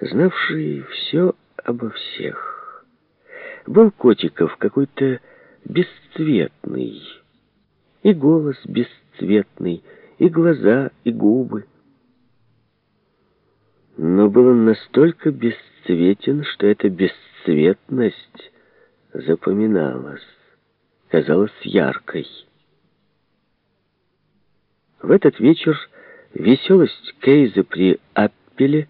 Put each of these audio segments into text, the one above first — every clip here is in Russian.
знавший все обо всех. Был Котиков какой-то бесцветный, и голос бесцветный, и глаза, и губы. Но был он настолько бесцветен, что эта бесцветность запоминалась, казалась яркой. В этот вечер веселость Кейза при Аппеле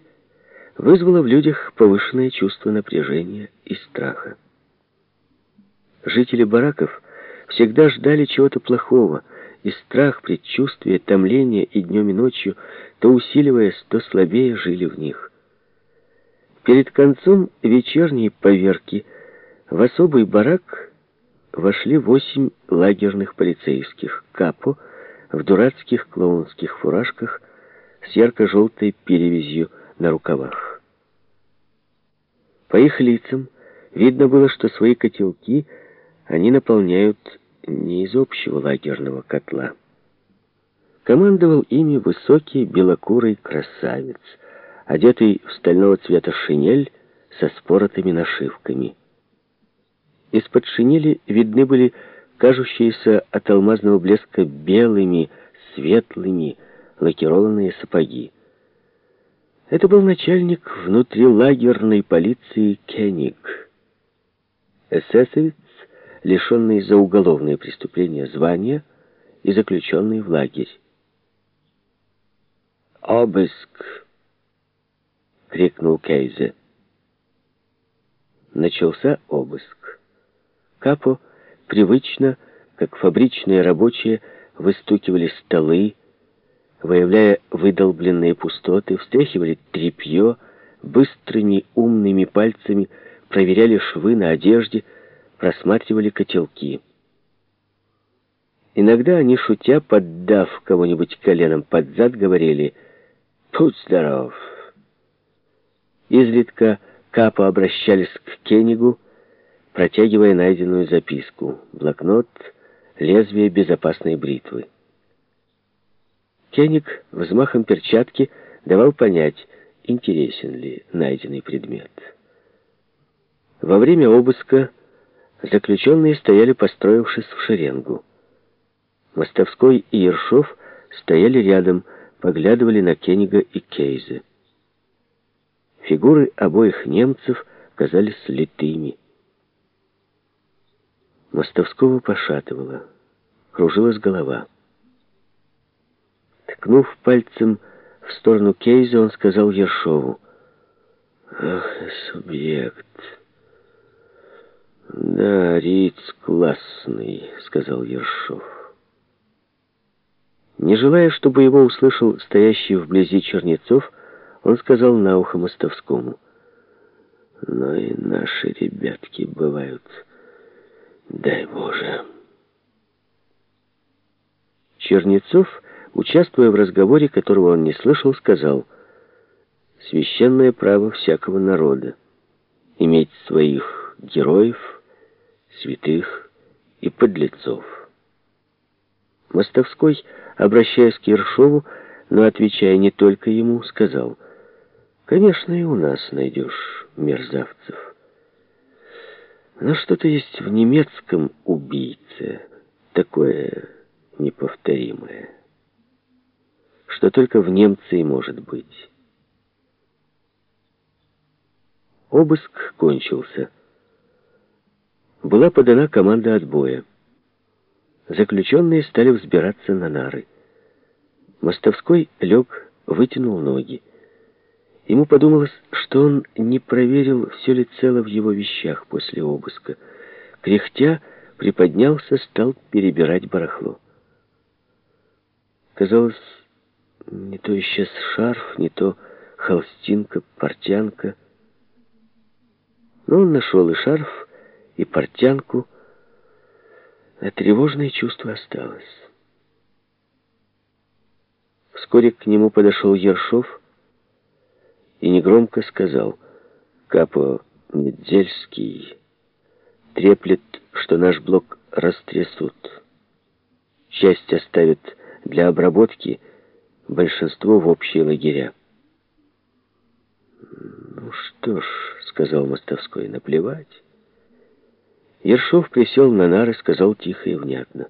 вызвала в людях повышенное чувство напряжения и страха. Жители бараков всегда ждали чего-то плохого, и страх, предчувствие, томление и днем и ночью, то усиливаясь, то слабее, жили в них. Перед концом вечерней поверки в особый барак вошли восемь лагерных полицейских, капо, в дурацких клоунских фуражках с ярко-желтой перевязью на рукавах. По их лицам видно было, что свои котелки они наполняют не из общего лагерного котла. Командовал ими высокий белокурый красавец, одетый в стального цвета шинель со споротыми нашивками. Из-под шинели видны были кажущиеся от алмазного блеска белыми, светлыми, лакированные сапоги. Это был начальник внутрилагерной полиции Кенниг. Эсэсовец, лишенный за уголовные преступления звания и заключенный в лагерь. «Обыск!» — крикнул Кейзе. Начался обыск. Капо привычно, как фабричные рабочие, выстукивали столы, выявляя выдолбленные пустоты, встряхивали тряпье, быстрыми умными пальцами проверяли швы на одежде, просматривали котелки. Иногда они, шутя, поддав кого-нибудь коленом под зад, говорили «Будь здоров!». Изредка Капа обращались к Кеннигу, протягивая найденную записку. Блокнот, лезвие безопасной бритвы. Кенник взмахом перчатки давал понять, интересен ли найденный предмет. Во время обыска заключенные стояли, построившись в шеренгу. Мостовской и Ершов стояли рядом, поглядывали на Кеннига и Кейзе. Фигуры обоих немцев казались литыми. Мостовского пошатывало, кружилась голова. Ткнув пальцем в сторону Кейза, он сказал Ершову, «Ах, субъект!» «Да, Риц классный», — сказал Ершов. Не желая, чтобы его услышал стоящий вблизи Чернецов, он сказал на ухо Мостовскому, «Но и наши ребятки бывают...» Дай Боже. Чернецов, участвуя в разговоре, которого он не слышал, сказал, «Священное право всякого народа — иметь своих героев, святых и подлецов». Мостовской, обращаясь к Ершову, но отвечая не только ему, сказал, «Конечно, и у нас найдешь мерзавцев». Но что-то есть в немецком убийце, такое неповторимое, только в немце и может быть. Обыск кончился. Была подана команда отбоя. Заключенные стали взбираться на нары. Мостовской лег, вытянул ноги. Ему подумалось, что он не проверил, все ли цело в его вещах после обыска. Кряхтя, приподнялся, стал перебирать барахло. Казалось, не то исчез шарф, не то холстинка, портянка. Но он нашел и шарф, и портянку, а тревожное чувство осталось. Вскоре к нему подошел Ершов, и негромко сказал «Капо Медзельский треплет, что наш блок растрясут. Часть оставят для обработки, большинство в общие лагеря». «Что ж», — сказал Мостовской, — «наплевать». Ершов присел на нары, сказал тихо и внятно.